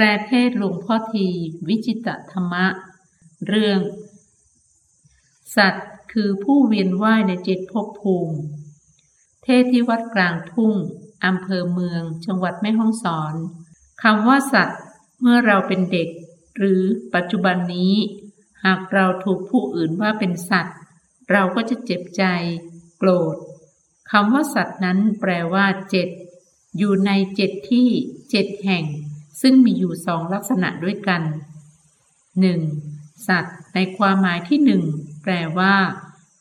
แปลเทศหลวงพ่อที วิจิตธรรมะ เรื่อง สัตว์คือผู้เวียนว่ายในเจ็ดภพภูมิ เทศที่วัดกลางทุ่งอำเภอเมือง จังหวัดแม่ฮ่องสอนคำว่าสัตว์ เมื่อเราเป็นเด็ก หรือปัจจุบันนี้ หากเราถูกผู้อื่นว่าเป็นสัตว์ เราก็จะเจ็บใจ โกรธคำว่าสัตว์นั้นแปลว่าเจ็ดอยู่ในเจ็ดที่เจ็ดแห่ง ซึ่งมีอยู่สองลักษณะด้วยกันหนึ่งสัตว์ในความหมายที่หนึ่งแปลว่า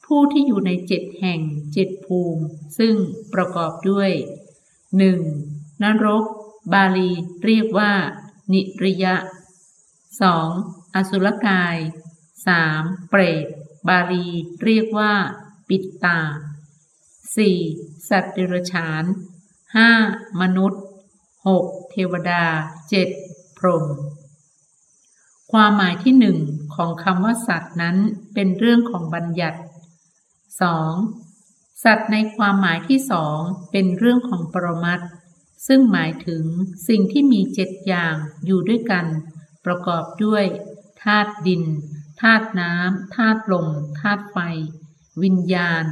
ผู้ที่อยู่ในเจ็ดแห่งเจ็ดภูมิ ซึ่งประกอบด้วยหนึ่งนรก บาลี เรียกว่า นิริยะสองอสุรกายสามเปรต บาลี เรียกว่า ปิตตาสี่สัตว์เดรัจฉานห้ามนุษย์ หกเทวดาเจ็ดพรหมความหมายที่หนึ่งของคำว่าสัตว์นั้นเป็นเรื่องของบัญญัติสองสัตว์ในความหมายที่สองเป็นเรื่องของปรมัตซึ่งหมายถึงสิ่งที่มีเจ็ดอย่างอยู่ด้วยกัน ประกอบด้วยธาตุดินธาตุน้ำธาตุลมธาตุไฟ วิญญาณ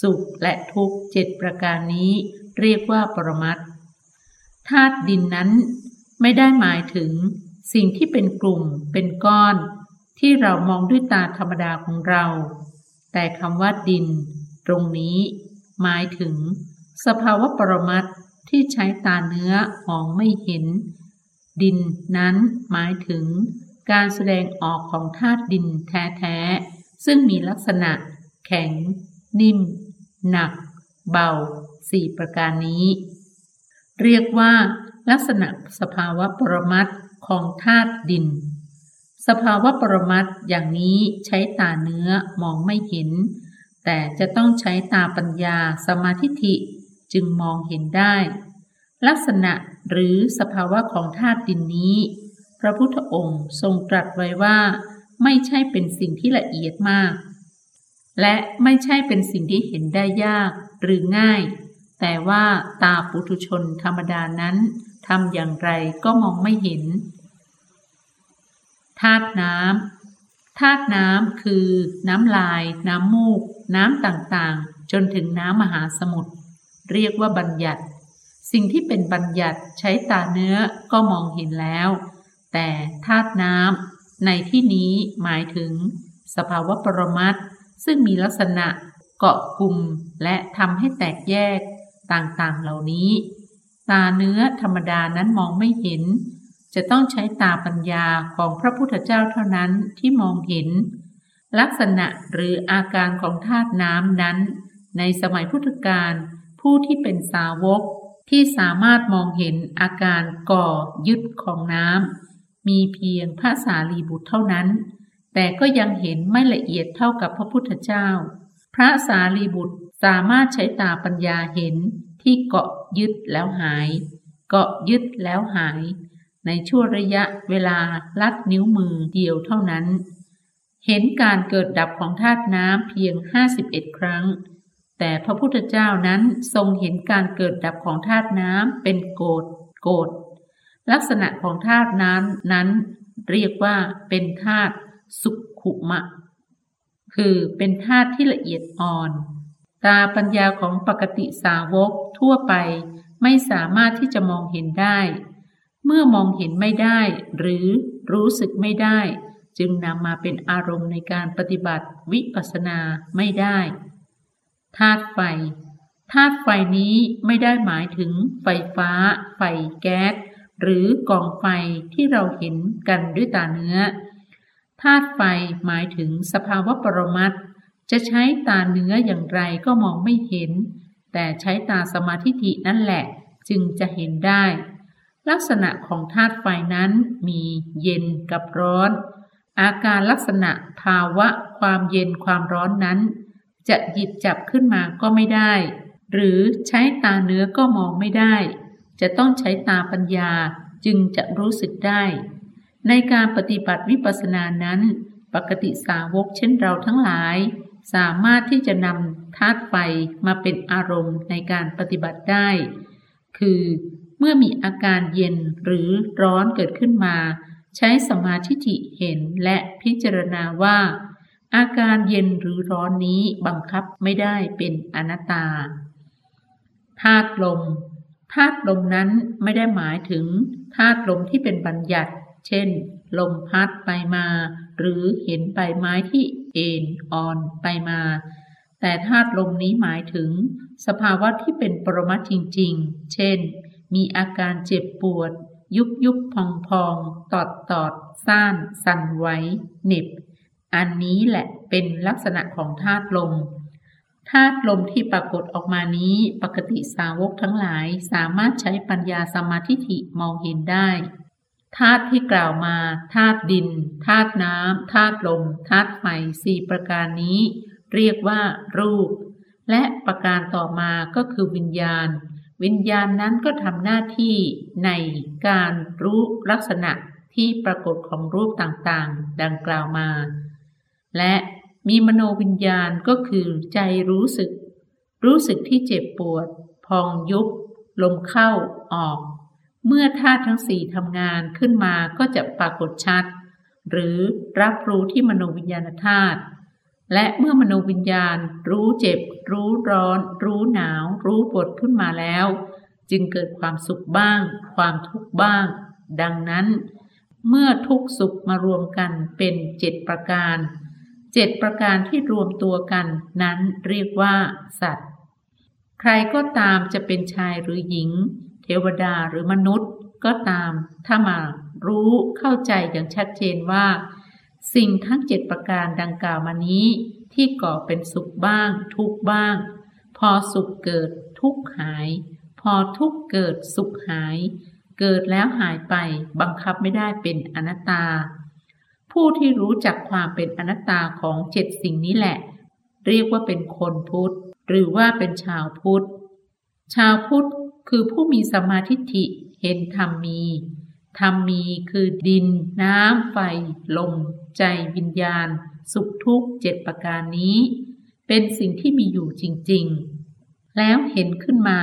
สุขและทุกข์เจ็ดประการนี้ เรียกว่าปรมัต ธาตุดินนั้น ไม่ได้หมายถึง สิ่งที่เป็นกลุ่มเป็นก้อน ที่เรามองด้วยตาธรรมดาของเรา แต่คำว่าดิน ตรงนี้ หมายถึง สภาวะปรมัตที่ใช้ตาเนื้อมองไม่เห็น ดินนั้นหมายถึง การแสดงออกของธาตุดินแท้ๆ ซึ่งมีลักษณะ แข็ง นิ่ม หนัก เบาสี่ประการนี้ เรียกว่าลักษณะสภาวะปรมัตของธาตุดิน สภาวะปรมัตอย่างนี้ใช้ตาเนื้อมองไม่เห็น แต่จะต้องใช้ตาปัญญาสมาธิิจึงมองเห็นได้ ลักษณะหรือสภาวะของธาตุดินนี้ พระพุทธองค์ทรงตรัสไว้ว่า ไม่ใช่เป็นสิ่งที่ละเอียดมาก และไม่ใช่เป็นสิ่งที่เห็นได้ยากหรือง่าย แต่ว่าตาปุถุชนธรรมดานั้นทำอย่างไรก็มองไม่เห็นธาตุน้ำธาตุน้ำคือน้ำลาย น้ำมูก น้ำต่างๆ จนถึงน้ำมหาสมุทรเรียกว่าบัญญัติ สิ่งที่เป็นบัญญัติใช้ตาเนื้อก็มองเห็นแล้ว แต่ธาตุน้ำในที่นี้หมายถึง สภาวะปรมัตซึ่งมีลักษณะเกาะกลุ่มและทำให้แตกแยก ต่างๆเหล่านี้ ตาเนื้อธรรมดานั้นมองไม่เห็น จะต้องใช้ตาปัญญาของพระพุทธเจ้าเท่านั้นที่มองเห็น ลักษณะหรืออาการของธาตุน้ำนั้น ในสมัยพุทธกาลผู้ที่เป็นสาวกที่สามารถมองเห็นอาการก่อยึดของน้ำมีเพียงพระสารีบุตรเท่านั้น แต่ก็ยังเห็นไม่ละเอียดเท่ากับพระพุทธเจ้า พระสารีบุตรสามารถใช้ตาปัญญาเห็น ที่เกาะยึดแล้วหาย เกาะยึดแล้วหาย ในช่วงระยะเวลาลัดนิ้วมือเดียวเท่านั้น เห็นการเกิดดับของธาตุน้ำเพียงห้าสิบเอ็ดครั้ง แต่พระพุทธเจ้านั้นทรงเห็นการเกิดดับของธาตุน้ำเป็นโกดโกดลักษณะของธาตุน้ำนั้น เรียกว่าเป็นธาตุสุขุมะ คือเป็นธาตุที่ละเอียดอ่อน ตาปัญญาของปกติสาวกทั่วไปไม่สามารถที่จะมองเห็นได้ เมื่อมองเห็นไม่ได้ หรือรู้สึกไม่ได้ จึงนำมาเป็นอารมณ์ในการปฏิบัติวิปัสสนาไม่ได้ธาตุไฟธาตุไฟนี้ไม่ได้หมายถึงไฟฟ้า ไฟแก๊ส หรือกองไฟที่เราเห็นกันด้วยตาเนื้อธาตุไฟหมายถึงสภาวะปรมัตถ จะใช้ตาเนื้ออย่างไรก็มองไม่เห็น แต่ใช้ตาสมาธิินั่นแหละ จึงจะเห็นได้ ลักษณะของธาตุไฟนั้นมีเย็นกับร้อน อาการลักษณะภาวะความเย็นความร้อนนั้น จะหยิบจับขึ้นมาก็ไม่ได้ หรือใช้ตาเนื้อก็มองไม่ได้ จะต้องใช้ตาปัญญาจึงจะรู้สึกได้ ในการปฏิบัติวิปัสสนานั้น ปกติสาวกเช่นเราทั้งหลาย สามารถที่จะนำธาตุไฟมาเป็นอารมณ์ในการปฏิบัติได้ คือเมื่อมีอาการเย็นหรือร้อนเกิดขึ้นมา ใช้สมาธิิเห็นและพิจารณาว่า อาการเย็นหรือร้อนนี้บังคับไม่ได้เป็นอนัตตาธาตุลมธาตุลมนั้นไม่ได้หมายถึงธาตุลมที่เป็นบัญญัติ เช่น ลมพัดไปมา หรือเห็นใบไม้ที่ เอ็นอ่อนไปมา แต่ธาตุลมนี้หมายถึง สภาวะที่เป็นปรมัตจริง ๆ เช่น มีอาการเจ็บปวด ยุบยุบพองพองตอดตอดซ่าน สั่นไหวเหน็บ อันนี้แหละเป็นลักษณะของธาตุลมธาตุลมที่ปรากฏออกมานี้ปกติสาวกทั้งหลายสามารถใช้ปัญญาสมาธิิมองเห็นได้ ธาตุที่กล่าวมาธาตุดินธาตุน้ำธาตุลมธาตุไฟสี่ประการนี้ เรียกว่า รูป และประการต่อมาก็คือวิญญาณ วิญญาณนั้นก็ทำหน้าที่ในการรู้ลักษณะที่ปรากฏของรูปต่างๆ ดังกล่าวมา และมีมโนวิญญาณก็คือใจรู้สึก รู้สึกที่เจ็บปวด พองยุบ ลมเข้าออก เมื่อธาตุทั้งสี่ทำงานขึ้นมาก็จะปรากฏชัด หรือรับรู้ที่มโนวิญญาณธาตุและเมื่อมโนวิญญาณ รู้เจ็บ รู้ร้อน รู้หนาว รู้ปวดขึ้นมาแล้ว จึงเกิดความสุขบ้าง ความทุกข์บ้าง ดังนั้น เมื่อทุกสุขมารวมกันเป็นเจ็ดประการเจ็ดประการที่รวมตัวกันนั้นเรียกว่า สัตว์ ใครก็ตามจะเป็นชายหรือหญิง เทวดาหรือมนุษย์ก็ตาม ถ้ามารู้เข้าใจอย่างชัดเจนว่า สิ่งทั้งเจ็ดประการดังกล่าวมานี้ ที่ก่อเป็นสุขบ้าง ทุกบ้าง พอสุขเกิดทุกหาย พอทุกเกิดสุขหาย เกิดแล้วหายไปบังคับไม่ได้เป็นอนัตตา ผู้ที่รู้จักความเป็นอนัตตาของเจ็ดสิ่งนี้แหละ เรียกว่าเป็นคนพุทธ หรือว่าเป็นชาวพุทธชาวพุทธ คือผู้มีสมาธิิเห็นธรรมมีธรรมมีคือดิน น้ำ ไฟ ลม ใจวิญญาณ สุขทุกข์เจ็ดประการนี้ เป็นสิ่งที่มีอยู่จริง ๆ แล้วเห็นขึ้นมา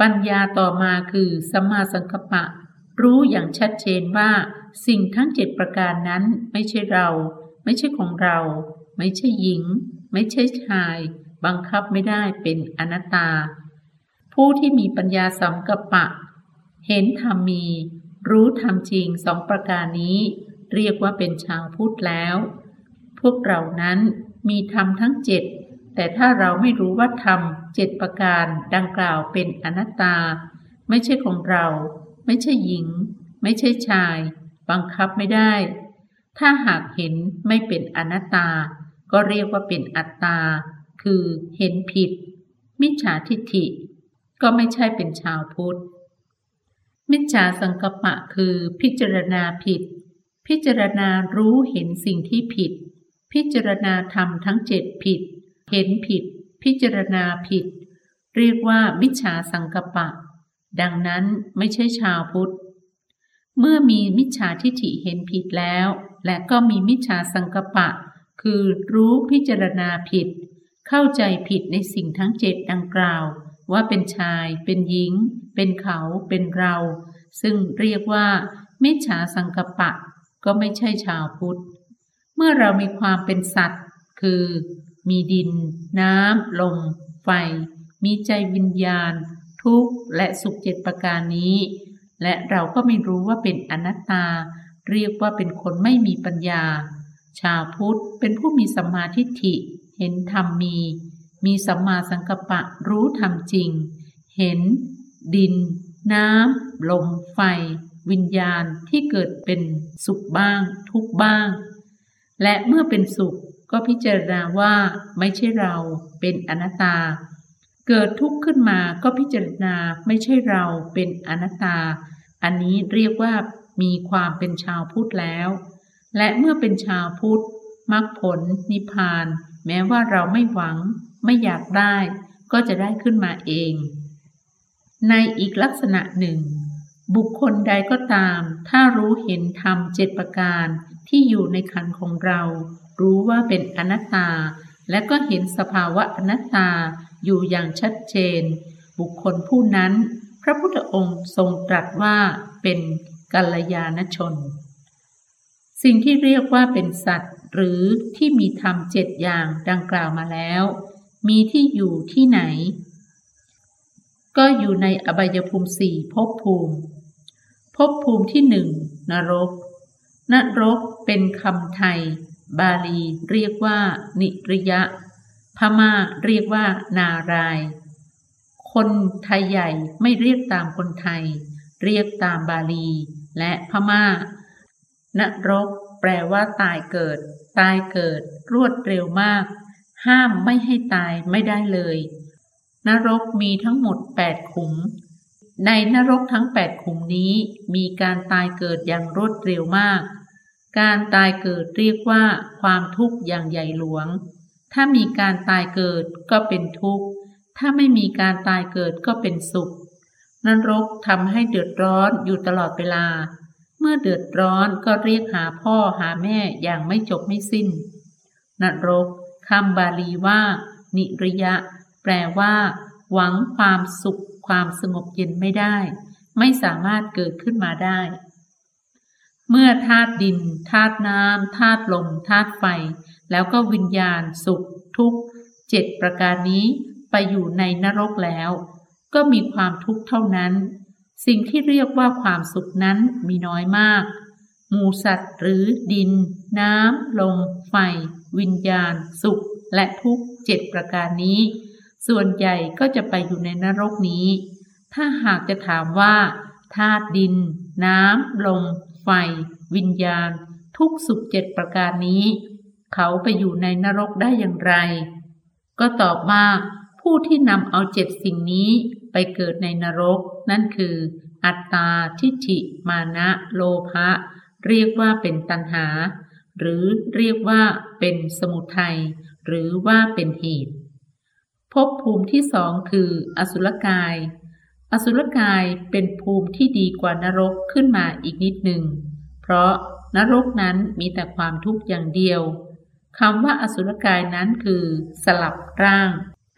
ปัญญาต่อมาคือสัมมาสังกัปปะ รู้อย่างชัดเจนว่า สิ่งทั้งเจ็ดประการนั้นไม่ใช่เรา ไม่ใช่ของเรา ไม่ใช่หญิง ไม่ใช่ชาย บังคับไม่ได้เป็นอนัตตา ผู้ที่มีปัญญาสัมกัปปะ เห็นธรรมมี รู้ธรรมจริงสองประการนี้ เรียกว่าเป็นชาวพุทธแล้ว พวกเรานั้นมีธรรมทั้งเจ็ดแต่ถ้าเราไม่รู้ว่าธรรมเจ็ดประการดังกล่าวเป็นอนัตตา ไม่ใช่ของเรา ไม่ใช่หญิง ไม่ใช่ชาย บังคับไม่ได้ ถ้าหากเห็นไม่เป็นอนัตตา ก็เรียกว่าเป็นอัตตา คือเห็นผิด มิจฉาทิฏฐิ ก็ไม่ใช่เป็นชาวพุทธ มิจฉาสังกปะคือพิจารณาผิด พิจารณารู้เห็นสิ่งที่ผิด พิจารณาทำทั้งเจ็ดผิด เห็นผิด พิจารณาผิด เรียกว่ามิจฉาสังกปะ ดังนั้นไม่ใช่ชาวพุทธ เมื่อมีมิจฉาทิฏฐิเห็นผิดแล้ว และก็มีมิจฉาสังกปะ คือรู้พิจารณาผิด เข้าใจผิดในสิ่งทั้งเจ็ดดังกล่าว ว่าเป็นชาย เป็นหญิง เป็นเขา เป็นเรา ซึ่งเรียกว่า มิจฉาสังกปะ ก็ไม่ใช่ชาวพุทธ เมื่อเรามีความเป็นสัตว์ คือ มีดิน น้ำ ลม ไฟ มีใจวิญญาณ ทุกข์และสุขเจ็ดประการนี้ และเราก็ไม่รู้ว่าเป็นอนัตตา เรียกว่าเป็นคนไม่มีปัญญา ชาวพุทธเป็นผู้มีสัมมาทิฏฐิ เห็นธรรมมี มีสัมมาสังกัปปะรู้ธรรมจริง เห็น ดิน น้ำ ลม ไฟ วิญญาณที่เกิดเป็นสุขบ้าง ทุกบ้าง และเมื่อเป็นสุขก็พิจารณาว่าไม่ใช่เราเป็นอนัตตา เกิดทุกข์ขึ้นมาก็พิจารณาไม่ใช่เราเป็นอนัตตา อันนี้เรียกว่ามีความเป็นชาวพุทธแล้ว และเมื่อเป็นชาวพุทธมรรคผลนิพพาน แม้ว่าเราไม่หวัง ไม่อยากได้ ก็จะได้ขึ้นมาเอง ในอีกลักษณะหนึ่ง บุคคลใดก็ตาม ถ้ารู้เห็นธรรมเจ็ดประการที่อยู่ในขันของเรา รู้ว่าเป็นอนัตตา และก็เห็นสภาวะอนัตตาอยู่อย่างชัดเจน บุคคลผู้นั้น พระพุทธองค์ทรงตรัสว่าเป็นกัลยาณชน สิ่งที่เรียกว่าเป็นสัตว์ หรือที่มีธรรมเจ็ดอย่างดังกล่าวมาแล้ว มีที่อยู่ที่ไหน ก็อยู่ในอบายภูมิสี่ภพภูมิภพภูมิที่หนึ่งนรก นรกเป็นคำไทย บาลีเรียกว่า นิริยะ พม่าเรียกว่านาราย คนไทยใหญ่ไม่เรียกตามคนไทย เรียกตามบาลี และพม่านรกแปลว่าตายเกิด ตายเกิด รวดเร็วมาก ห้ามไม่ให้ตายไม่ได้เลย นรกมีทั้งหมดแปดขุม ในนรกทั้งแปดขุมนี้มีการตายเกิดอย่างรวดเร็วมาก การตายเกิดเรียกว่าความทุกข์อย่างใหญ่หลวง ถ้ามีการตายเกิดก็เป็นทุกข์ ถ้าไม่มีการตายเกิดก็เป็นสุข นรกทำให้เดือดร้อนอยู่ตลอดเวลา เมื่อเดือดร้อนก็เรียกหาพ่อหาแม่อย่างไม่จบไม่สิ้น นรก คำบาลีว่า นิริยะ แปลว่า หวังความสุข ความสงบเย็นไม่ได้ ไม่สามารถเกิดขึ้นมาได้ เมื่อธาตุดินธาตุน้ำธาตุลมธาตุไฟ แล้วก็วิญญาณสุข ทุกข์เจ็ดประการนี้ไปอยู่ในนรกแล้ว ก็มีความทุกข์เท่านั้น สิ่งที่เรียกว่าความสุขนั้นมีน้อยมาก หมูสัตว์หรือดิน น้ำลมไฟ วิญญาณ สุข และทุกข์เจ็ดประการนี้ ส่วนใหญ่ก็จะไปอยู่ในนรกนี้ ถ้าหากจะถามว่าธาตุดิน น้ำลม ไฟ วิญญาณ ทุกสุขเจ็ดประการนี้ เขาไปอยู่ในนรกได้อย่างไร ก็ตอบว่าผู้ที่นำเอาเจ็ดสิ่งนี้ไปเกิดในนรก นั่นคือ อัตตาทิฏฐิมานะ โลภะ เรียกว่าเป็นตัณหา หรือเรียกว่าเป็นสมุทัยหรือว่าเป็นเหตุภพภูมิที่สองคือ อสุรกาย อสุรกายเป็นภูมิที่ดีกว่านรกขึ้นมาอีกนิดหนึ่ง เพราะนรกนั้นมีแต่ความทุกข์อย่างเดียวคำว่าอสุรกายนั้นคือ สลับร่าง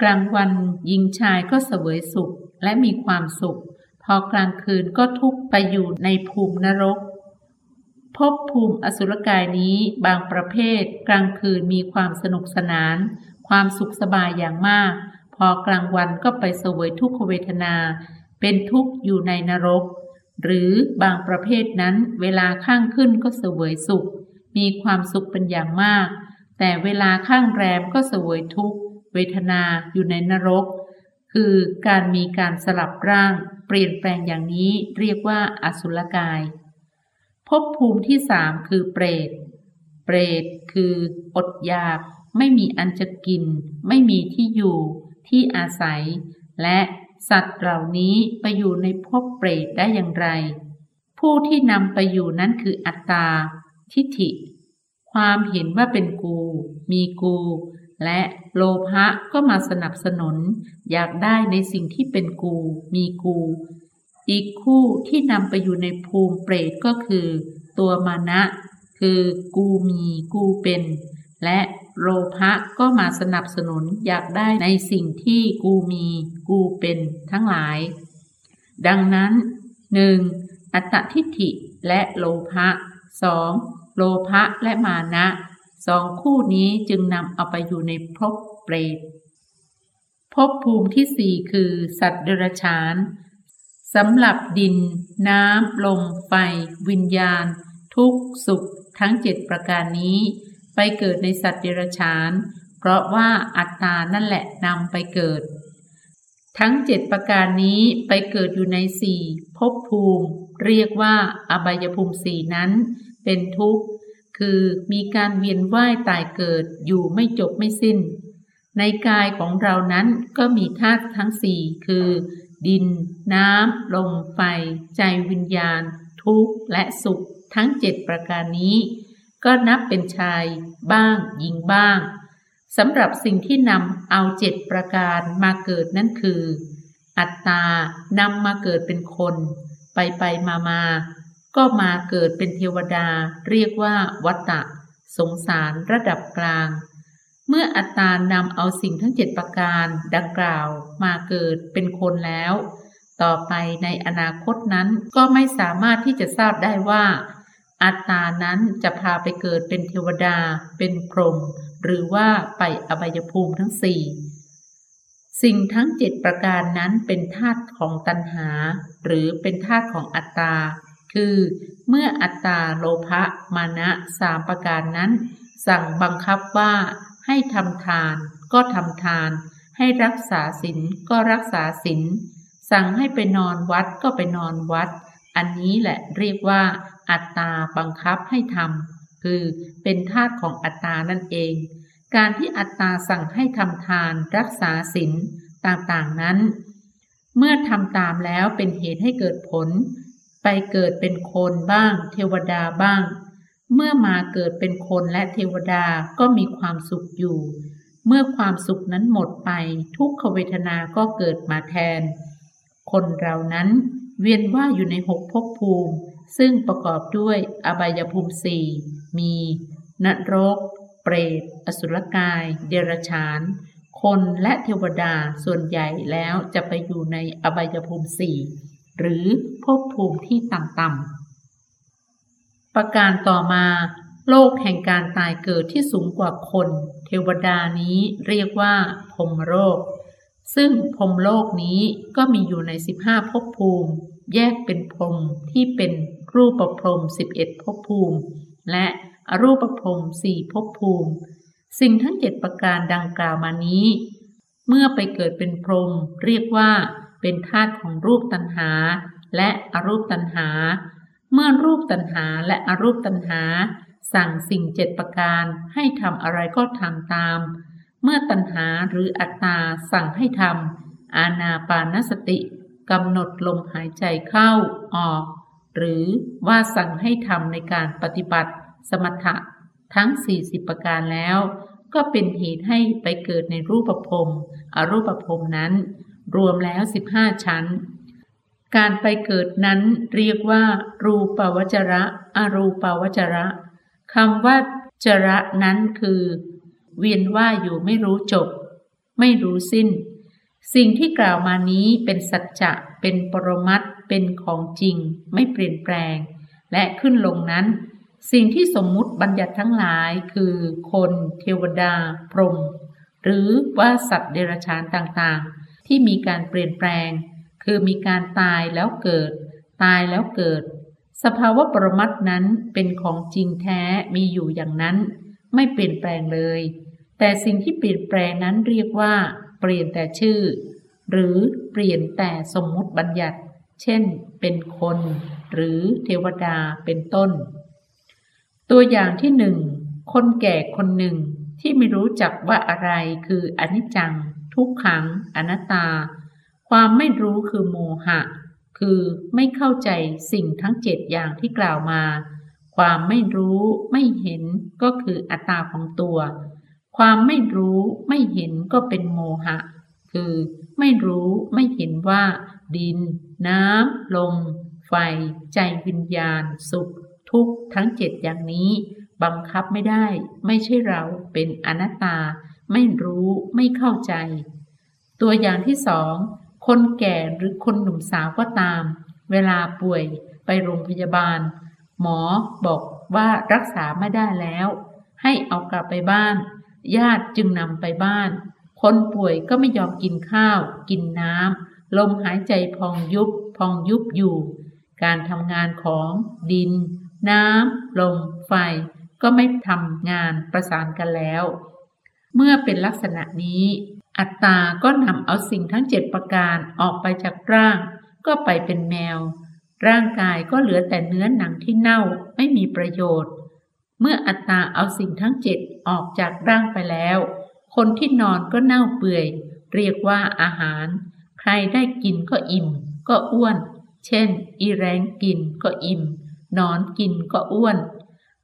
กลางวันหญิงชายก็เสวยสุขและมีความสุข พอกลางคืนก็ทุกข์ไปอยู่ในภูมินรก พบภูมิอสุรกายนี้บางประเภท กลางคืนมีความสนุกสนาน ความสุขสบายอย่างมาก พอกลางวันก็ไปเสวยทุกขเวทนา เป็นทุกข์อยู่ในนรก หรือบางประเภทนั้นเวลาข้างขึ้นก็เสวยสุข มีความสุขเป็นอย่างมาก แต่เวลาข้างแรมก็เสวยทุกขเวทนาอยู่ในนรก คือการมีการสลับร่าง เปลี่ยนแปลงอย่างนี้เรียกว่าอสุรกาย ภพภูมิที่สามคือเปรต เปรตคืออดอยาก ไม่มีอันจะกิน ไม่มีที่อยู่ที่อาศัย และสัตว์เหล่านี้ไปอยู่ในภพเปรตได้อย่างไร ผู้ที่นำไปอยู่นั้นคืออัตตา ทิฏฐิ ความเห็นว่าเป็นกู มีกู และโลภะก็มาสนับสนุน อยากได้ในสิ่งที่เป็นกู มีกู อีกคู่ที่นำไปอยู่ในภูมิเปรตก็คือ ตัวมานะ คือกูมีกูเป็น และโลภะก็มาสนับสนุนอยากได้ในสิ่งที่กูมีกูเป็นทั้งหลาย ดังนั้นหนึ่งอัตทิฏฐิและโลภะสองโลภะและมานะสองคู่นี้จึงนำเอาไปอยู่ในภพเปรตภพภูมิที่สี่คือสัตว์เดรัจฉาน สำหรับดิน น้ำ ลม ไฟ วิญญาณ ทุกสุข ทั้งเจ็ดประการนี้ ไปเกิดในสัตว์เดรัจฉาน เพราะว่าอัตตานั่นแหละนำไปเกิด ทั้งเจ็ดประการนี้ไปเกิดอยู่ในสี่ภพภูมิ เรียกว่าอบายภูมิสี่นั้น เป็นทุกข์ คือมีการเวียนว่ายตายเกิดอยู่ไม่จบไม่สิ้น ในกายของเรานั้นก็มีธาตุทั้งสี่คือ ดิน น้ำ ลม ไฟ ใจวิญญาณ ทุกข์และสุขทั้งเจ็ดประการนี้ ก็นับเป็นชายบ้างหญิงบ้างสำหรับสิ่งที่นำเอาเจ็ดประการมาเกิดนั่นคือ อัตตานำมาเกิดเป็นคน ไปไปมามาก็มาเกิดเป็นเทวดา เรียกว่าวัตตะ สงสารระดับกลาง เมื่ออัตตานำเอาสิ่งทั้งเจ็ดประการดังกล่าวมาเกิดเป็นคนแล้ว ต่อไปในอนาคตนั้นก็ไม่สามารถที่จะทราบได้ว่า อัตตานั้นจะพาไปเกิดเป็นเทวดา เป็นพรหมหรือว่าไปอบายภูมิทั้งสี่สิ่งทั้งเจ็ดประการนั้นเป็นธาตุของตัณหา หรือเป็นธาตุของอัตตา คือเมื่ออัตตาโลภะมานะสามประการนั้น สั่งบังคับว่า ให้ทำทานก็ทำทาน ให้รักษาศีลก็รักษาศีลสั่งให้ไปนอนวัดก็ไปนอนวัด อันนี้แหละเรียกว่า อัตตาบังคับให้ทำคือเป็นธาตุของอัตตานั่นเอง การที่อัตตาสั่งให้ทำทาน รักษาศีลต่างๆนั้น เมื่อทำตามแล้วเป็นเหตุให้เกิดผล ไปเกิดเป็นคนบ้าง เทวดาบ้าง เมื่อมาเกิดเป็นคนและเทวดาก็มีความสุขอยู่ เมื่อความสุขนั้นหมดไป ทุกขเวทนาก็เกิดมาแทน คนเรานั้นเวียนว่าอยู่ในหกภพภูมิ ซึ่งประกอบด้วยอบายภูมิสี่มีนรก เปรต อสุรกาย เดรัจฉาน คนและเทวดาส่วนใหญ่แล้วจะไปอยู่ในอบายภูมิสี่หรือภพภูมิที่ต่ำๆ ประการต่อมา โลกแห่งการตายเกิดที่สูงกว่าคน เทวดานี้เรียกว่าพรมโลก ซึ่งพรมโลกนี้ก็มีอยู่ในสิบห้าภพภูมิ แยกเป็นพรมที่เป็นรูปประพรมสิบเอ็ดภพภูมิ และอรูปภพสี่ภพภูมิ สิ่งทั้งเจ็ดประการดังกล่าวมานี้ เมื่อไปเกิดเป็นพรมเรียกว่าเป็นธาตุของรูปตัณหา และอรูปตัณหา เมื่อรูปตัณหาและอรูปตัณหา สั่งสิ่งเจ็ดประการให้ทำอะไรก็ทำตาม เมื่อตัณหาหรืออัตตาสั่งให้ทำอาณาปานสติกำหนดลมหายใจเข้าออก หรือว่าสั่งให้ทำในการปฏิบัติสมถะทั้ง 40 ประการแล้ว ก็เป็นเหตุให้ไปเกิดในรูปภพอรูปภพนั้น รวมแล้ว 15 ชั้น การไปเกิดนั้นเรียกว่า รูปวจระ อรูปวจระคำว่าจระนั้นคือ เวียนว่าอยู่ไม่รู้จบ ไม่รู้สิ้น สิ่งที่กล่าวมานี้เป็นสัจจะเป็นปรมัตเป็นของจริง ไม่เปลี่ยนแปลง และขึ้นลงนั้น สิ่งที่สมมุติบัญญัติทั้งหลายคือ คน เทวดา พรหมหรือว่าสัตว์เดรัจฉานต่างๆ ที่มีการเปลี่ยนแปลง คือมีการตายแล้วเกิด ตายแล้วเกิด สภาวะปรมัตนั้นเป็นของจริงแท้มีอยู่อย่างนั้น ไม่เปลี่ยนแปลงเลย แต่สิ่งที่เปลี่ยนแปลงนั้นเรียกว่า เปลี่ยนแต่ชื่อ หรือเปลี่ยนแต่สมมุติบัญญัติ เช่น เป็นคน หรือเทวดาเป็นต้น ตัวอย่างที่หนึ่งคนแก่คนหนึ่งที่ไม่รู้จักว่าอะไรคืออนิจจัง ทุกขัง อนัตตา ความไม่รู้คือโมหะ คือไม่เข้าใจสิ่งทั้งเจ็ดอย่างที่กล่าวมา ความไม่รู้ไม่เห็นก็คืออัตตาของตัว ความไม่รู้ไม่เห็นก็เป็นโมหะ คือไม่รู้ไม่เห็นว่า ดิน น้ำลม ไฟ ใจวิญญาณ สุข ทุกข์ทั้งเจ็ดอย่างนี้ บังคับไม่ได้ ไม่ใช่เราเป็นอนัตตา ไม่รู้ไม่เข้าใจ ตัวอย่างที่สอง คนแก่หรือคนหนุ่มสาวก็ตาม เวลาป่วยไปโรงพยาบาล หมอบอกว่ารักษาไม่ได้แล้ว ให้เอากลับไปบ้าน ญาติจึงนำไปบ้าน คนป่วยก็ไม่ยอมกินข้าว กินน้ำลมหายใจพองยุบ พองยุบอยู่ การทำงานของดิน น้ำลม ไฟ ก็ไม่ทำงานประสานกันแล้ว เมื่อเป็นลักษณะนี้ อัตตาก็นำเอาสิ่งทั้งเจ็ดประการออกไปจากร่าง ก็ไปเป็นแมว ร่างกายก็เหลือแต่เนื้อหนังที่เน่าไม่มีประโยชน์ เมื่ออัตตาเอาสิ่งทั้งเจ็ดออกจากร่างไปแล้ว คนที่นอนก็เน่าเปื่อย เรียกว่าอาหาร ใครได้กินก็อิ่ม ก็อ้วน เช่น อีแรงกินก็อิ่ม นอนกินก็อ้วน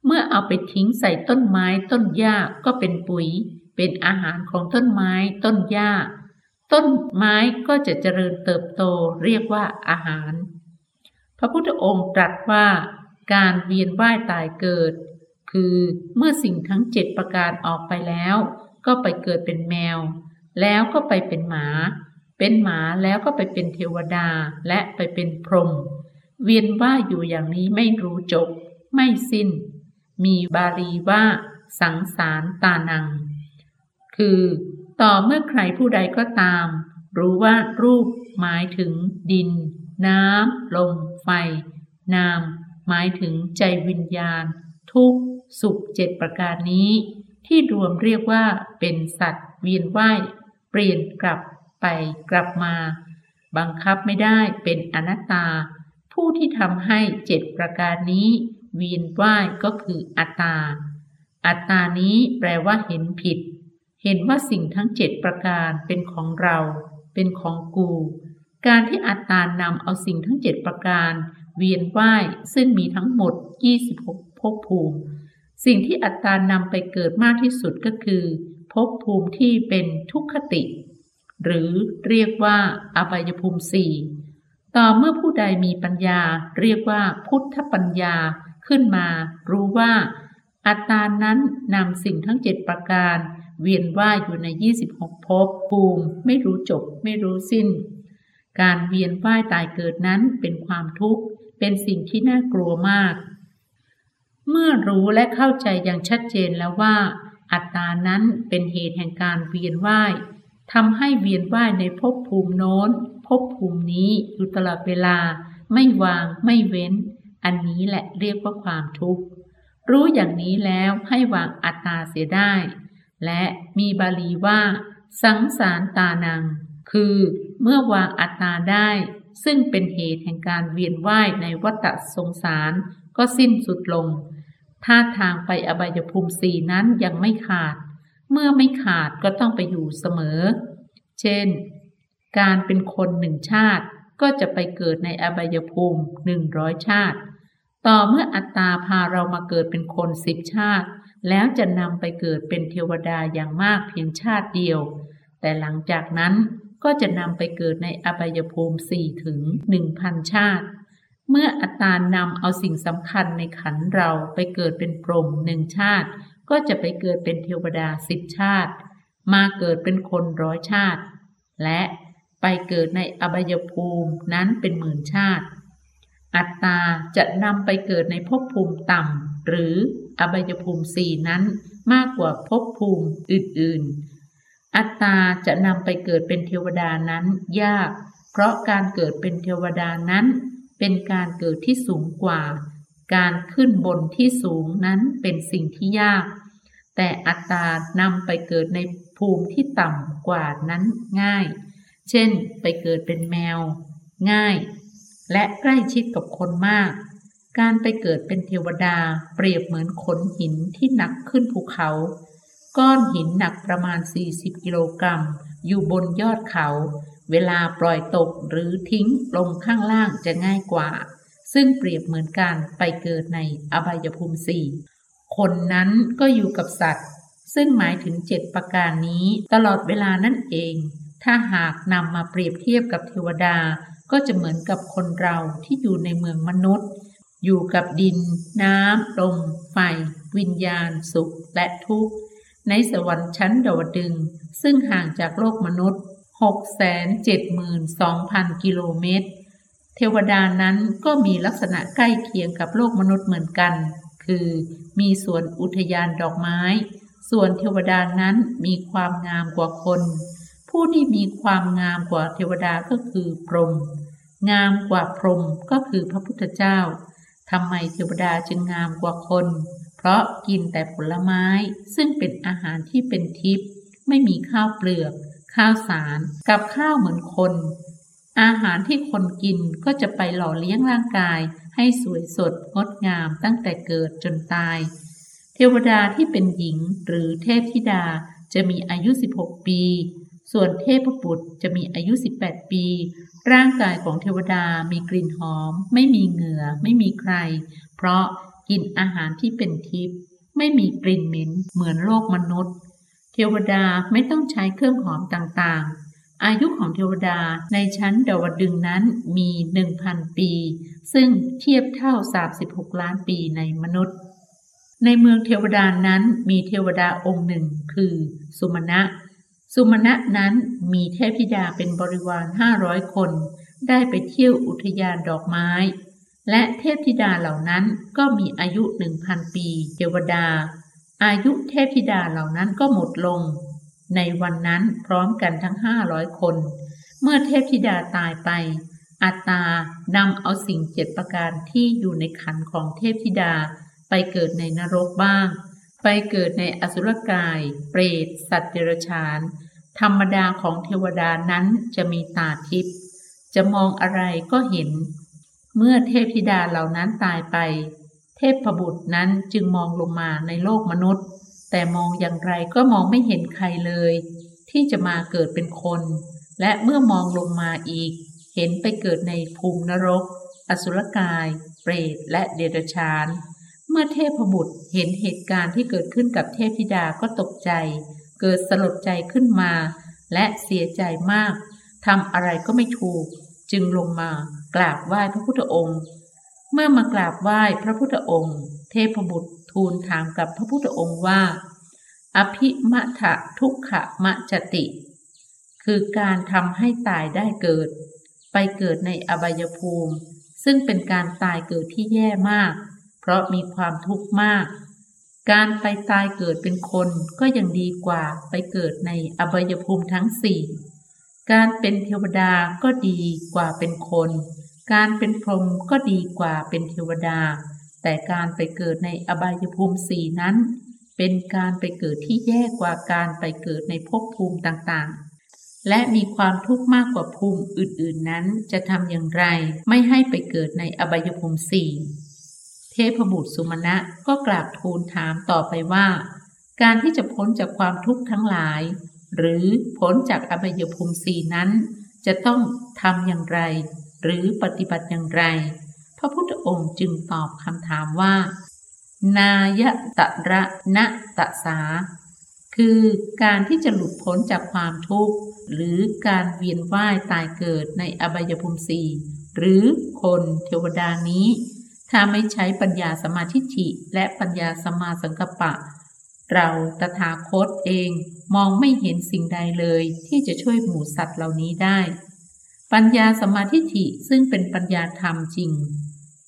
เมื่อเอาไปทิ้งใส่ต้นไม้ต้นหญ้าก็เป็นปุ๋ย เป็นอาหารของต้นไม้ต้นหญ้า ต้นไม้ก็จะเจริญเติบโตเรียกว่าอาหาร พระพุทธองค์ตรัสว่าการเวียนว่ายตายเกิด คือเมื่อสิ่งทั้งเจ็ดประการออกไปแล้ว ก็ไปเกิดเป็นแมว แล้วก็ไปเป็นหมา เป็นหมาแล้วก็ไปเป็นเทวดาและไปเป็นพรหมเวียนว่ายอยู่อย่างนี้ไม่รู้จบ ไม่สิ้น มีบาลีว่าสังสารตานัง คือต่อเมื่อใครผู้ใดก็ตาม รู้ว่ารูปหมายถึงดิน น้ำลมไฟ นาม หมายถึงใจวิญญาณ ทุกสุขเจ็ดประการนี้ ที่รวมเรียกว่าเป็นสัตว์ เวียนว่ายเปลี่ยนกลับไปกลับมา บังคับไม่ได้เป็นอนัตตา ผู้ที่ทำให้เจ็ดประการนี้ เวียนว่ายก็คืออัตตา อัตตานี้แปลว่าเห็นผิด เห็นว่าสิ่งทั้งเจ็ดประการเป็นของเรา เป็นของกู การที่อัตตานำเอาสิ่งทั้งเจ็ดประการ เวียนว่ายซึ่งมีทั้งหมด 26ภพภูมิ สิ่งที่อัตตานำไปเกิดมากที่สุดก็คือภพภูมิที่เป็นทุกขติ หรือเรียกว่าอบายภูมิสี่ต่อเมื่อผู้ใดมีปัญญา เรียกว่าพุทธปัญญาขึ้นมา รู้ว่า อัตตานั้นนำสิ่งทั้งเจ็ดประการ เวียนว่ายอยู่ใน 26ภพภูมิไม่รู้จบไม่รู้สิ้น การเวียนว่ายตายเกิดนั้นเป็นความทุกข์ เป็นสิ่งที่น่ากลัวมาก เมื่อรู้และเข้าใจอย่างชัดเจนแล้วว่า อัตตานั้นเป็นเหตุแห่งการเวียนว่ายทำให้เวียนว่ายในภพภูมิโน้นภพภูมินี้อยู่ตลอดเวลา ไม่วางไม่เว้น อันนี้แหละเรียกว่าความทุกข์ รู้อย่างนี้แล้วให้วางอัตตาเสียได้ และมีบาลีว่า สังสารตานัง คือเมื่อวางอัตตาได้ ซึ่งเป็นเหตุแห่งการเวียนว่ายในวัฏสงสารก็สิ้นสุดลงท่าทางไปอบายภูมิสี่นั้นยังไม่ขาด เมื่อไม่ขาดก็ต้องไปอยู่เสมอ เช่น การเป็นคนหนึ่งชาติก็จะไปเกิดในอบายภูมิหนึ่งร้อยชาติ ต่อเมื่ออัตตาพาเรามาเกิดเป็นคนสิบชาติ แล้วจะนำไปเกิดเป็นเทวดาอย่างมากเพียงชาติเดียว แต่หลังจากนั้นก็จะนำไปเกิดในอบายภูมิสี่ถึงหนึ่งพันชาติ เมื่ออัตานำเอาสิ่งสำคัญในขันเราไปเกิดเป็นพรหมหนึ่งชาติ ก็จะไปเกิดเป็นเทวดาสิบชาติ มาเกิดเป็นคนร้อยชาติ และไปเกิดในอบายภูมินั้นเป็นหมื่นชาติ อัตตาจะนำไปเกิดในภพภูมิต่ำหรือ อบายภูมิสี่นั้นมากกว่าภพภูมิอื่นๆ อัตตาจะนำไปเกิดเป็นเทวดานั้นยาก เพราะการเกิดเป็นเทวดานั้น เป็นการเกิดที่สูงกว่า การขึ้นบนที่สูงนั้นเป็นสิ่งที่ยาก แต่อัตตานำไปเกิดในภูมิที่ต่ำกว่านั้นง่าย เช่น ไปเกิดเป็นแมว ง่าย และใกล้ชิดกับคนมาก การไปเกิดเป็นเทวดาเปรียบเหมือนขนหินที่หนักขึ้นภูเขา ก้อนหินหนักประมาณ 40 กิโลกรัม อยู่บนยอดเขา เวลาปล่อยตกหรือทิ้งลงข้างล่างจะง่ายกว่า ซึ่งเปรียบเหมือนการไปเกิดในอบายภูมิสี่คนนั้นก็อยู่กับสัตว์ ซึ่งหมายถึงเจ็ดประการนี้ตลอดเวลานั่นเอง ถ้าหากนำมาเปรียบเทียบกับเทวดา ก็จะเหมือนกับคนเราที่อยู่ในเมืองมนุษย์ อยู่กับดิน น้ำลมไฟ วิญญาณ สุขและทุกข์ ในสวรรค์ชั้นดาวดึง ซึ่งห่างจากโลกมนุษย์ 672,000 กิโลเมตร เทวดานั้นก็มีลักษณะใกล้เคียงกับโลกมนุษย์เหมือนกัน คือมีส่วนอุทยานดอกไม้ ส่วนเทวดานั้นมีความงามกว่าคน ผู้ที่มีความงามกว่าเทวดาก็คือพรหมงามกว่าพรหมก็คือพระพุทธเจ้า ทำไมเทวดาจึงงามกว่าคน เพราะกินแต่ผลไม้ซึ่งเป็นอาหารที่เป็นทิพย์ไม่มีข้าวเปลือก ข้าวสาร กับข้าวเหมือนคน อาหารที่คนกินก็จะไปหล่อเลี้ยงร่างกาย ให้สวยสดงดงามตั้งแต่เกิดจนตาย เทวดาที่เป็นหญิงหรือเทพธิดาจะมีอายุ 16 ปี ส่วนเทพบุตรจะมีอายุ 18 ปี ร่างกายของเทวดามีกลิ่นหอม ไม่มีเหงื่อ ไม่มีใคร เพราะกินอาหารที่เป็นทิพย์ไม่มีกลิ่นเหม็นเหมือนโลกมนุษย์ เทวดาไม่ต้องใช้เครื่องหอมต่างๆ อายุของเทวดาในชั้นดาวดึงนั้นมีหนึ่งพันปี ซึ่งเทียบเท่า 36 ล้านปีในมนุษย์ ในเมืองเทวดานั้นมีเทวดาองค์หนึ่งคือสุมาณะ สุมาณะนั้นมีเทพธิดาเป็นบริวารห้าร้อยคน ได้ไปเที่ยวอุทยานดอกไม้ และเทพธิดาเหล่านั้นก็มีอายุหนึ่งพันปีเทวดา อายุเทพธิดาเหล่านั้นก็หมดลง ในวันนั้นพร้อมกันทั้งห้าร้อยคน เมื่อเทพธิดาตายไป อัตตานำเอาสิ่งเจ็ดประการที่อยู่ในขันของเทพธิดาไปเกิดในนรกบ้าง ไปเกิดในอสุรกาย เปรต สัตว์เดรัจฉาน ธรรมดาของเทวดานั้นจะมีตาทิพย์จะมองอะไรก็เห็น เมื่อเทพธิดาเหล่านั้นตายไป เทพพบุตรนั้นจึงมองลงมาในโลกมนุษย์ แต่มองอย่างไรก็มองไม่เห็นใครเลย ที่จะมาเกิดเป็นคน และเมื่อมองลงมาอีก เห็นไปเกิดในภูมินรก อสุรกาย เปรตและเดรัจฉาน เมื่อเทพบุตรเห็นเหตุการณ์ที่เกิดขึ้นกับเทพธิดาก็ตกใจ เกิดสลดใจขึ้นมา และเสียใจมากทำอะไรก็ไม่ถูก จึงลงมากราบไหว้พระพุทธองค์ เมื่อมากราบไหว้พระพุทธองค์ เทพบุตรทูลถามกับพระพุทธองค์ว่า อภิมะทะทุกขะมะจติ คือการทำให้ตายได้เกิด ไปเกิดในอบายภูมิ ซึ่งเป็นการตายเกิดที่แย่มาก เพราะมีความทุกข์มาก การไปตายเกิดเป็นคนก็ยังดีกว่าไปเกิดในอบายภูมิทั้งสี่ การเป็นเทวดาก็ดีกว่าเป็นคน การเป็นพรหมก็ดีกว่าเป็นเทวดา แต่การไปเกิดในอบายภูมิสี่นั้น เป็นการไปเกิดที่แย่กว่าการไปเกิดในภพภูมิต่างๆและมีความทุกข์มากกว่าภูมิอื่น ๆ นั้น จะทำอย่างไร ไม่ให้ไปเกิดในอบายภูมิสี่ เทพบุตรสุมาณะก็กราบทูลถามต่อไปว่า การที่จะพ้นจากความทุกข์ทั้งหลาย หรือพ้นจากอบายภูมิสีนั้น จะต้องทำอย่างไร หรือปฏิบัติอย่างไร พระพุทธองค์จึงตอบคำถามว่า นายตะระณะตะสา คือการที่จะหลุดพ้นจากความทุกข์ หรือการเวียนว่ายตายเกิดในอบายภูมิสีหรือคนเทวดานี้ ถ้าไม่ใช้ปัญญาสมาธิิและปัญญาสมาสังกปะ เราตถาคตเองมองไม่เห็นสิ่งใดเลยที่จะช่วยหมู่สัตว์เหล่านี้ได้ ปัญญาสมาธิิซึ่งเป็นปัญญาธรรมจริง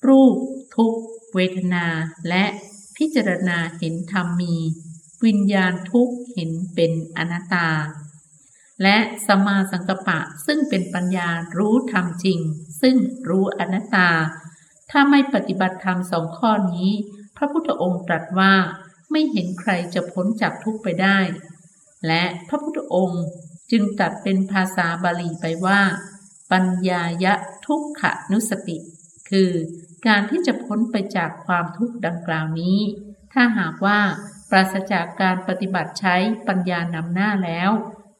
รูป ทุกเวทนา และพิจารณาเห็นธรรมมี วิญญาณทุกเห็นเป็นอนัตตา และสมาสังกปะซึ่งเป็นปัญญารู้ธรรมจริง ซึ่งรู้อนัตตา ถ้าไม่ปฏิบัติธรรมสองข้อนี้ พระพุทธองค์ตรัสว่าไม่เห็นใครจะพ้นจากทุกข์ไปได้ และพระพุทธองค์จึงตัดเป็นภาษาบาลีไปว่า ปัญญายะทุกขนุสติ คือการที่จะพ้นไปจากความทุกข์ดังกล่าวนี้ ถ้าหากว่าปราศจากการปฏิบัติใช้ปัญญานำหน้าแล้ว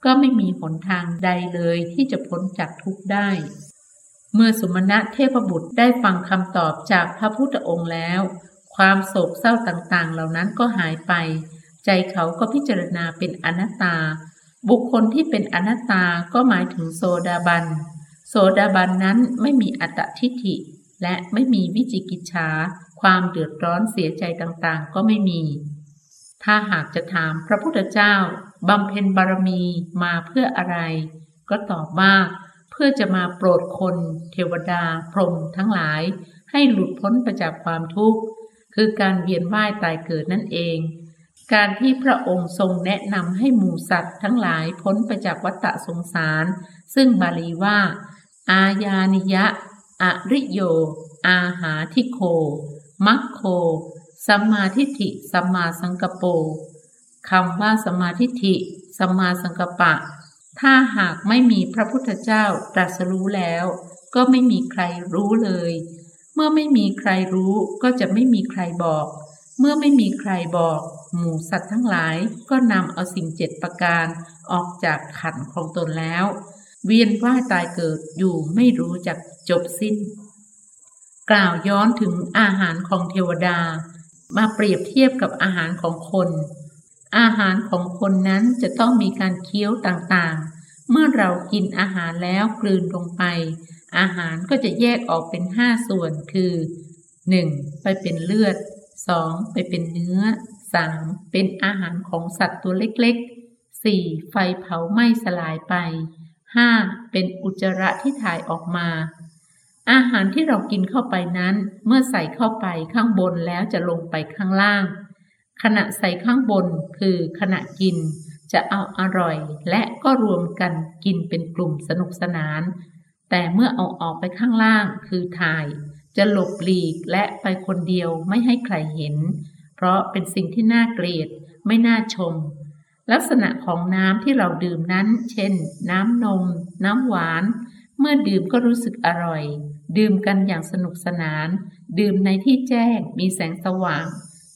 ก็ไม่มีหนทางใดเลยที่จะพ้นจากทุกข์ได้ เมื่อสุมาณะเทพบุตรได้ฟังคำตอบจากพระพุทธองค์แล้ว ความโศกเศร้าต่างๆ เหล่านั้นก็หายไป ใจเขาก็พิจารณาเป็นอนัตตา บุคคลที่เป็นอนัตตาก็หมายถึงโซดาบัน โซดาบันนั้นไม่มีอัตทิฐิ และไม่มีวิจิกิจฉาความเดือดร้อนเสียใจต่างๆ ก็ไม่มี ถ้าหากจะถามพระพุทธเจ้าบำเพ็ญบารมีมาเพื่ออะไร ก็ตอบว่า เพื่อจะมาโปรดคนเทวดา พรหมทั้งหลาย ให้หลุดพ้นไปจากความทุกข์ คือการเวียนว่ายตายเกิดนั่นเอง การที่พระองค์ทรงแนะนำให้หมูสัตว์ทั้งหลายพ้นไปจากวัฏสงสาร ซึ่งบาลีว่า อาญานิยะ อริโย อาหาทิโค มัคโค สัมมาทิฏฐิสัมมาสังกปรคำว่าสัมมาทิฐิสัมมาสังกปะ ถ้าหากไม่มีพระพุทธเจ้าตรัสรู้แล้ว ก็ไม่มีใครรู้เลย เมื่อไม่มีใครรู้ก็จะไม่มีใครบอก เมื่อไม่มีใครบอก หมู่สัตว์ทั้งหลายก็นำเอาสิ่งเจ็ดประการออกจากขันของตนแล้ว เวียนว่ายตายเกิดอยู่ไม่รู้จักจบสิ้น กล่าวย้อนถึงอาหารของเทวดา มาเปรียบเทียบกับอาหารของคน อาหารของคนนั้นจะต้องมีการเคี้ยวต่างๆ เมื่อเรากินอาหารแล้วกลืนลงไป อาหารก็จะแยกออกเป็นห้าส่วนคือ 1. ไปเป็นเลือด 2. ไปเป็นเนื้อ 3. เป็นอาหารของสัตว์ตัวเล็กๆ 4. ไฟเผาไหม้สลายไป 5. เป็นอุจจาระที่ถ่ายออกมา อาหารที่เรากินเข้าไปนั้น เมื่อใส่เข้าไปข้างบนแล้วจะลงไปข้างล่าง ขณะใส่ข้างบนคือขณะกิน จะเอาอร่อยและก็รวมกันกินเป็นกลุ่มสนุกสนาน แต่เมื่อเอาออกไปข้างล่างคือถ่าย จะหลบหลีกและไปคนเดียวไม่ให้ใครเห็น เพราะเป็นสิ่งที่น่าเกลียดไม่น่าชม ลักษณะของน้ำที่เราดื่มนั้น เช่น น้ำนม น้ำหวาน เมื่อดื่มก็รู้สึกอร่อย ดื่มกันอย่างสนุกสนาน ดื่มในที่แจ้งมีแสงสว่าง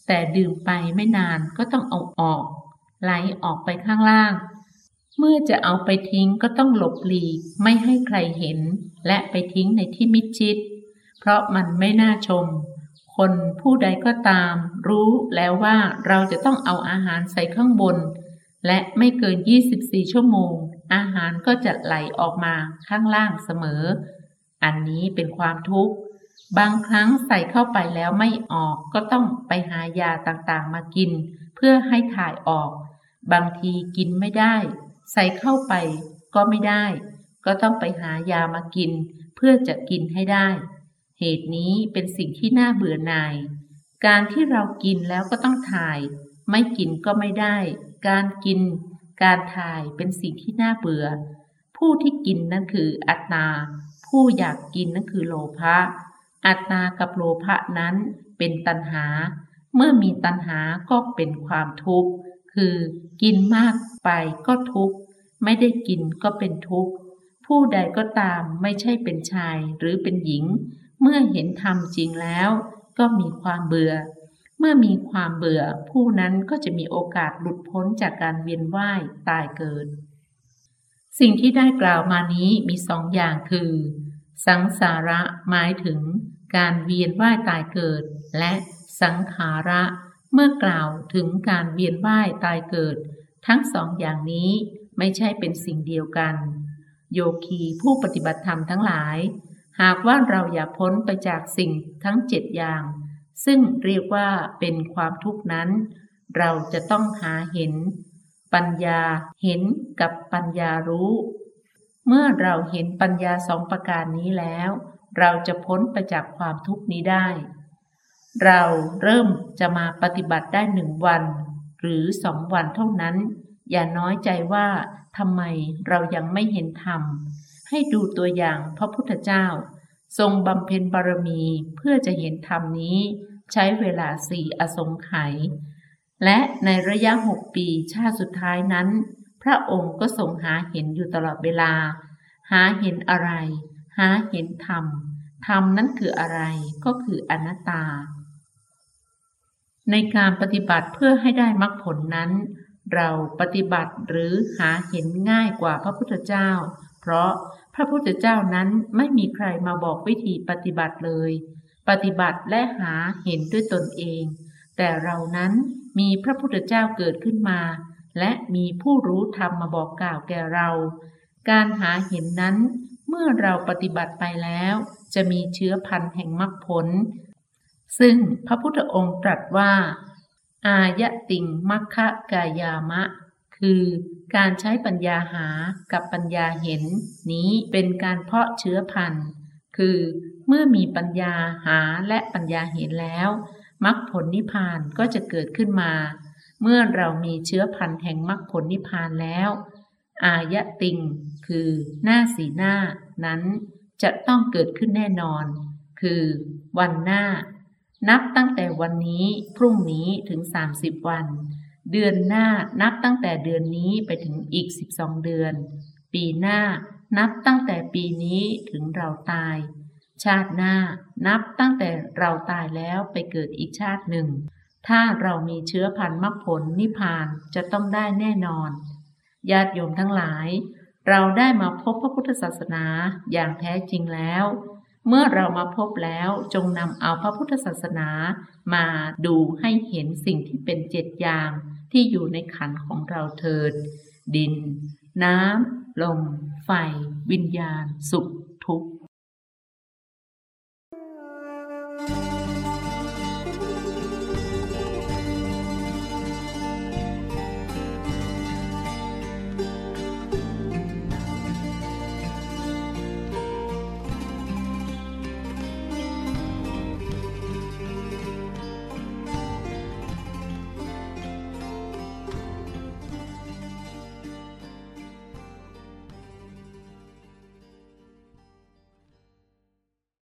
แต่ดื่มไปไม่นานก็ต้องเอาออก ไหลออกไปข้างล่าง เมื่อจะเอาไปทิ้งก็ต้องหลบหลีกไม่ให้ใครเห็น และไปทิ้งในที่มิดชิด เพราะมันไม่น่าชม คนผู้ใดก็ตาม รู้แล้วว่าเราจะต้องเอาอาหารใส่ข้างบน และไม่เกิน 24 ชั่วโมง อาหารก็จะไหลออกมาข้างล่างเสมอ อันนี้เป็นความทุกข์ บางครั้งใส่เข้าไปแล้วไม่ออกก็ต้องไปหายาต่างๆมากิน เพื่อให้ถ่ายออก บางทีกินไม่ได้ ใส่เข้าไปก็ไม่ได้ ก็ต้องไปหายามากิน เพื่อจะกินให้ได้ เหตุนี้เป็นสิ่งที่น่าเบื่อหน่าย การที่เรากินแล้วก็ต้องถ่าย ไม่กินก็ไม่ได้ การกิน การถ่ายเป็นสิ่งที่น่าเบื่อ ผู้ที่กินนั่นคืออัตนา ผู้อยากกินนั่นคือโลภะ อัตนากับโลภะนั้นเป็นตัณหา เมื่อมีตัณหาก็เป็นความทุกข์ คือกินมากไปก็ทุกข์ ไม่ได้กินก็เป็นทุกข์ ผู้ใดก็ตามไม่ใช่เป็นชายหรือเป็นหญิง เมื่อเห็นธรรมจริงแล้ว ก็มีความเบื่อ เมื่อมีความเบื่อ ผู้นั้นก็จะมีโอกาสหลุดพ้นจากการเวียนว่ายตายเกิด สิ่งที่ได้กล่าวมานี้มีสองอย่างคือ สังสาระหมายถึงการเวียนว่ายตายเกิด และสังขาระเมื่อกล่าวถึงการเวียนว่ายตายเกิด ทั้งสองอย่างนี้ไม่ใช่เป็นสิ่งเดียวกัน โยคีผู้ปฏิบัติธรรมทั้งหลาย หากว่าเราอยากพ้นไปจากสิ่งทั้งเจ็ดอย่าง ซึ่งเรียกว่าเป็นความทุกข์นั้น เราจะต้องหาเห็น ปัญญาเห็นกับปัญญารู้ เมื่อเราเห็นปัญญาสองประการนี้แล้ว เราจะพ้นไปจากความทุกข์นี้ได้ เราเริ่มจะมาปฏิบัติได้หนึ่งวัน หรือสองวันเท่านั้น อย่าน้อยใจว่าทำไมเรายังไม่เห็นธรรม ให้ดูตัวอย่างพระพุทธเจ้า ทรงบำเพ็ญบารมีเพื่อจะเห็นธรรมนี้ ใช้เวลาสี่อสงไขยและในระยะหกปีชาติสุดท้ายนั้น ระองค์ก็ทรงหาเห็นอยู่ตลอดเวลา หาเห็นอะไร หาเห็นธรรม ธรรมนั้นคืออะไร ก็คืออนัตตา ในการปฏิบัติเพื่อให้ได้มรรคผลนั้น เราปฏิบัติหรือหาเห็นง่ายกว่าพระพุทธเจ้า เพราะพระพุทธเจ้านั้นไม่มีใครมาบอกวิธีปฏิบัติเลย ปฏิบัติและหาเห็นด้วยตนเอง แต่เรานั้นมีพระพุทธเจ้าเกิดขึ้นมา และมีผู้รู้ธรรมมาบอกกล่าวแก่เรา การหาเห็นนั้น เมื่อเราปฏิบัติไปแล้ว จะมีเชื้อพันธุ์แห่งมรรคผล ซึ่งพระพุทธองค์ตรัสว่า อายะติงมัคคะกายามะ คือการใช้ปัญญาหากับปัญญาเห็น นี้เป็นการเพาะเชื้อพันธุ์ คือเมื่อมีปัญญาหาและปัญญาเห็นแล้วมรรคผลนิพพานก็จะเกิดขึ้นมา เมื่อเรามีเชื้อพันธุ์แห่งมรรคผลนิพพานแล้ว อายะติง คือหน้าสีหน้านั้นจะต้องเกิดขึ้นแน่นอน คือวันหน้า นับตั้งแต่วันนี้พรุ่งนี้ถึง 30 วัน เดือนหน้านับตั้งแต่เดือนนี้ไปถึงอีก 12 เดือน ปีหน้านับตั้งแต่ปีนี้ถึงเราตาย ชาติหน้านับตั้งแต่เราตายแล้วไปเกิดอีกชาติหนึ่ง ถ้าเรามีเชื้อพันธุ์มรรคผลนิพพานจะต้องได้แน่นอน ญาติโยมทั้งหลาย เราได้มาพบพระพุทธศาสนาอย่างแท้จริงแล้ว เมื่อเรามาพบแล้วจงนำเอาพระพุทธศาสนา มาดูให้เห็นสิ่งที่เป็นเจ็ดอย่างที่อยู่ในขันของเราเถิด ดิน น้ำ ลม ไฟ วิญญาณ สุข ทุกข์